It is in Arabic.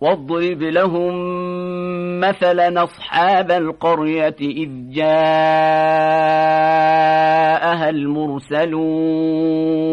واضرب لهم مثلا أصحاب القرية إذ جاءها المرسلون.